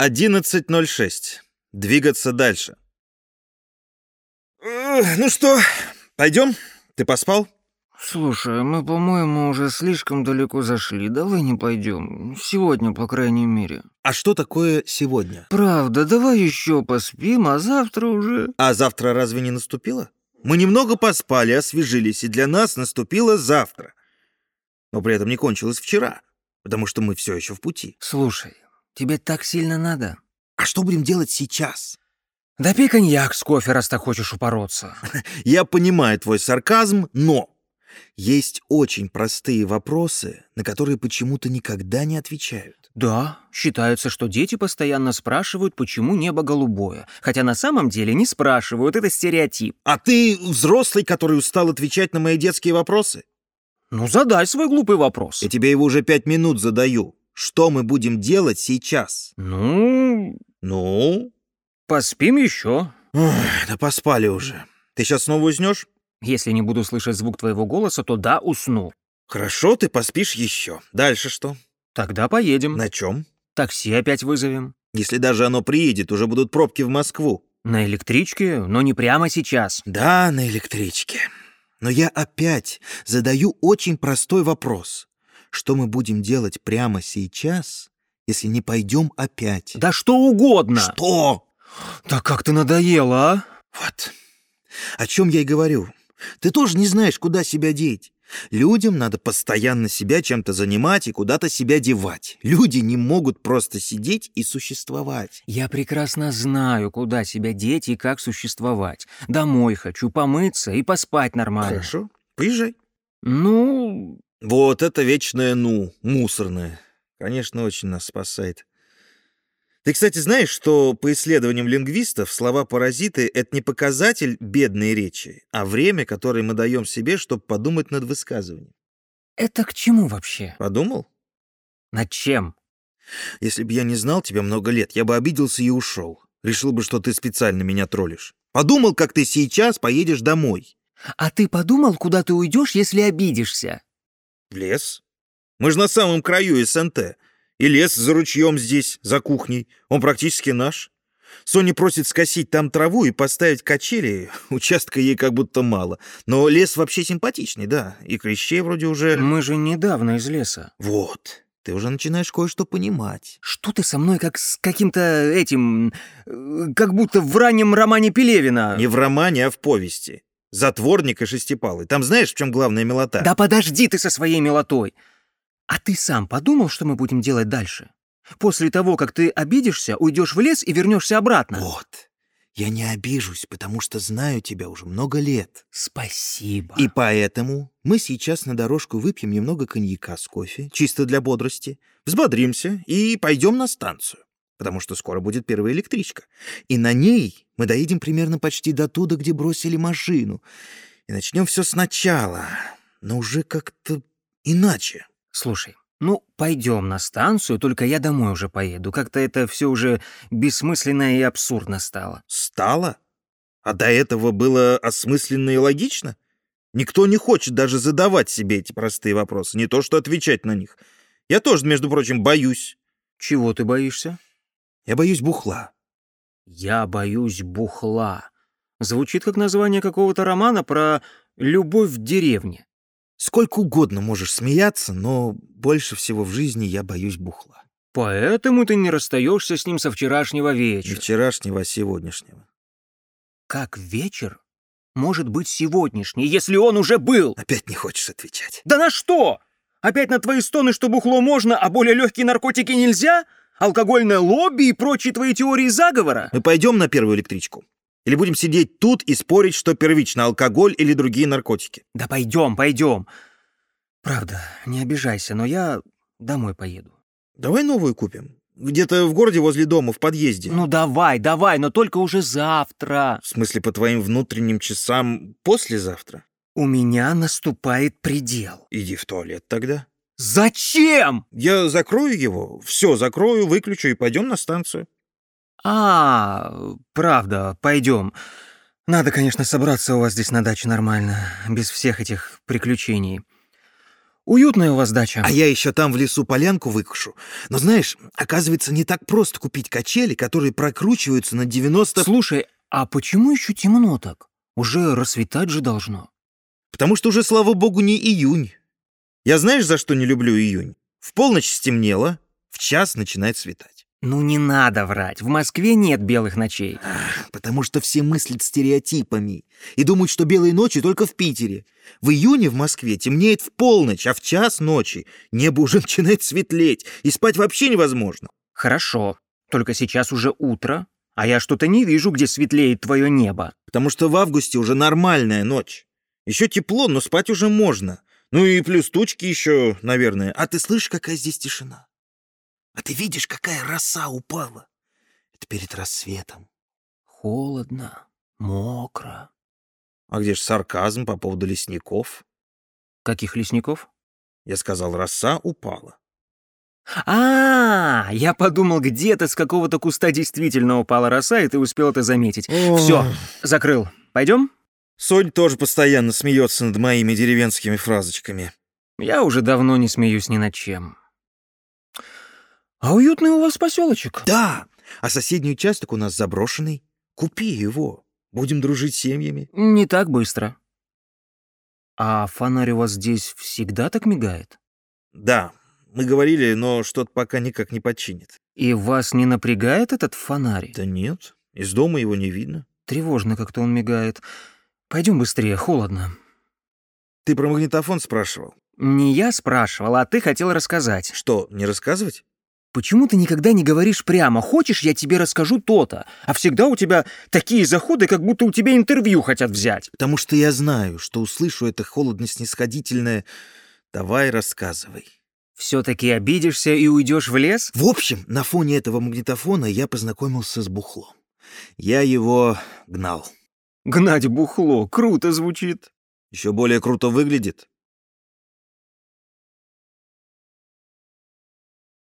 11.06. Двигаться дальше. Ну что, пойдем? Ты поспал? Слушай, мы, по-моему, уже слишком далеко зашли. Давай не пойдем. Сегодня, по крайней мере. А что такое сегодня? Правда, давай еще поспим, а завтра уже. А завтра разве не наступило? Мы немного поспали, освежились, и для нас наступило завтра. Но при этом не кончилось вчера, потому что мы все еще в пути. Слушай, тебе так сильно надо. А что будем делать сейчас? Да пей коньяк с кофе, раз так хочешь упороться. Я понимаю твой сарказм, но есть очень простые вопросы, на которые почему-то никогда не отвечают. Да, считается, что дети постоянно спрашивают, почему небо голубое. Хотя на самом деле не спрашивают, это стереотип. А ты взрослый, который устал отвечать на мои детские вопросы? Ну, задай свой глупый вопрос. Я тебе его уже пять минут задаю. Что мы будем делать сейчас? Ну, Ну? поспим еще. Ой, да поспали уже. Ты сейчас снова уснешь? Если не буду слышать звук твоего голоса, то да, усну. Хорошо, ты поспишь еще. Дальше что? Тогда поедем. На чем? Такси опять вызовем. Если даже оно приедет, уже будут пробки в Москву. На электричке, но не прямо сейчас. Да, на электричке. Но я опять задаю очень простой вопрос. Что мы будем делать прямо сейчас, если не пойдем опять? Да что угодно. Что? Да как ты надоела, а? Вот. О чем я и говорю. Ты тоже не знаешь, куда себя деть. Людям надо постоянно себя чем-то занимать и куда-то себя девать. Люди не могут просто сидеть и существовать. Я прекрасно знаю, куда себя деть и как существовать. Домой хочу помыться и поспать нормально. Хорошо, поезжай. Ну, Вот это вечное «ну», мусорное. Конечно, очень нас спасает. Ты, кстати, знаешь, что по исследованиям лингвистов слова «паразиты» — это не показатель бедной речи, а время, которое мы даем себе, чтобы подумать над высказыванием. это к чему вообще? Подумал? Над чем? Если бы я не знал тебя много лет, я бы обиделся и ушел. Решил бы, что ты специально меня троллишь. Подумал, как ты сейчас поедешь домой. А ты подумал, куда ты уйдешь, если обидишься? В лес? Мы же на самом краю СНТ. И лес за ручьем здесь, за кухней. Он практически наш. Соня просит скосить там траву и поставить качели. Участка ей как будто мало. Но лес вообще симпатичный, да. И клещей вроде уже... Мы же недавно из леса. Вот. Ты уже начинаешь кое-что понимать. Что ты со мной как с каким-то этим... э, Как будто в раннем романе Пелевина. Не в романе, а в повести. Затворник и шестипалый. Там знаешь, в чем главная милота? Да подожди ты со своей милотой. А ты сам подумал, что мы будем делать дальше? После того, как ты обидишься, уйдешь в лес и вернешься обратно. Вот. Я не обижусь, потому что знаю тебя уже много лет. Спасибо. И поэтому мы сейчас на дорожку выпьем немного коньяка с кофе, чисто для бодрости, взбодримся и пойдем на станцию, потому что скоро будет первая электричка. И на ней мы доедем примерно почти до туда, где бросили машину. И начнем все сначала, но уже как-то иначе. Слушай, ну, пойдем на станцию, только я домой уже поеду. Как-то это все уже бессмысленно и абсурдно стало. Стало? А до этого было осмысленно и логично? Никто не хочет даже задавать себе эти простые вопросы, не то что отвечать на них. Я тоже, между прочим, боюсь. Чего ты боишься? Я боюсь бухла. Я боюсь бухла. Звучит как название какого-то романа про любовь в деревне. Сколько угодно можешь смеяться, но больше всего в жизни я боюсь бухла. Поэтому ты не расстаешься с ним со вчерашнего Не вечера. вчерашнего, а сегодняшнего. Как вечер может быть сегодняшний, если он уже был? Опять не хочешь отвечать. Да на что? Опять на твои стоны, что бухло можно, а более легкие наркотики нельзя? Алкогольное лобби и прочие твои теории заговора? Мы пойдем на первую электричку? Или будем сидеть тут и спорить, что первично, алкоголь или другие наркотики? Да пойдем, пойдем. Правда, не обижайся, но я домой поеду. Давай новую купим. Где-то в городе возле дома, в подъезде. Ну давай, давай, но только уже завтра. В смысле, по твоим внутренним часам послезавтра? У меня наступает предел. Иди в туалет тогда. Зачем? Я закрою его, все закрою, выключу и пойдем на станцию. А, правда, пойдем. Надо, конечно, собраться у вас здесь на даче нормально, без всех этих приключений. Уютная у вас дача. А я еще там в лесу полянку выкушу. Но знаешь, оказывается, не так просто купить качели, которые прокручиваются на 90... Слушай, а почему еще темно так? Уже рассветать же должно. Потому что уже, слава богу, не июнь. Я знаешь, за что не люблю июнь? В полночь стемнело, в час начинает светать. Ну не надо врать, в Москве нет белых ночей. Ах, потому что все мыслят стереотипами и думают, что белые ночи только в Питере. В июне в Москве темнеет в полночь, а в час ночи небо уже начинает светлеть, и спать вообще невозможно. Хорошо, только сейчас уже утро, а я что-то не вижу, где светлеет твое небо. Потому что в августе уже нормальная ночь. Еще тепло, но спать уже можно. Ну и плюс тучки еще, наверное. А ты слышишь, какая здесь тишина? А ты видишь, какая роса упала? Это перед рассветом. Холодно, мокро. А где же сарказм по поводу лесников? Каких лесников? Я сказал, роса упала. А, я подумал, где-то с какого-то куста действительно упала роса, и ты успел это заметить. Все, закрыл. Пойдем? Сонь тоже постоянно смеется над моими деревенскими фразочками. Я уже давно не смеюсь ни над чем. А уютный у вас поселочек. Да, а соседний участок у нас заброшенный. Купи его. Будем дружить семьями. Не так быстро. А фонарь у вас здесь всегда так мигает? Да, мы говорили, но что-то пока никак не починит. И вас не напрягает этот фонарь? Да нет, из дома его не видно. Тревожно как-то он мигает. Пойдем быстрее, холодно. Ты про магнитофон спрашивал? Не я спрашивал, а ты хотел рассказать. Что, не рассказывать? Почему ты никогда не говоришь прямо «хочешь, я тебе расскажу то-то», а всегда у тебя такие заходы, как будто у тебя интервью хотят взять? Потому что я знаю, что услышу это холодно-снисходительное «давай рассказывай». Все-таки обидишься и уйдешь в лес? В общем, на фоне этого магнитофона я познакомился с Бухлом. Я его гнал. Гнать бухло, круто звучит. Еще более круто выглядит.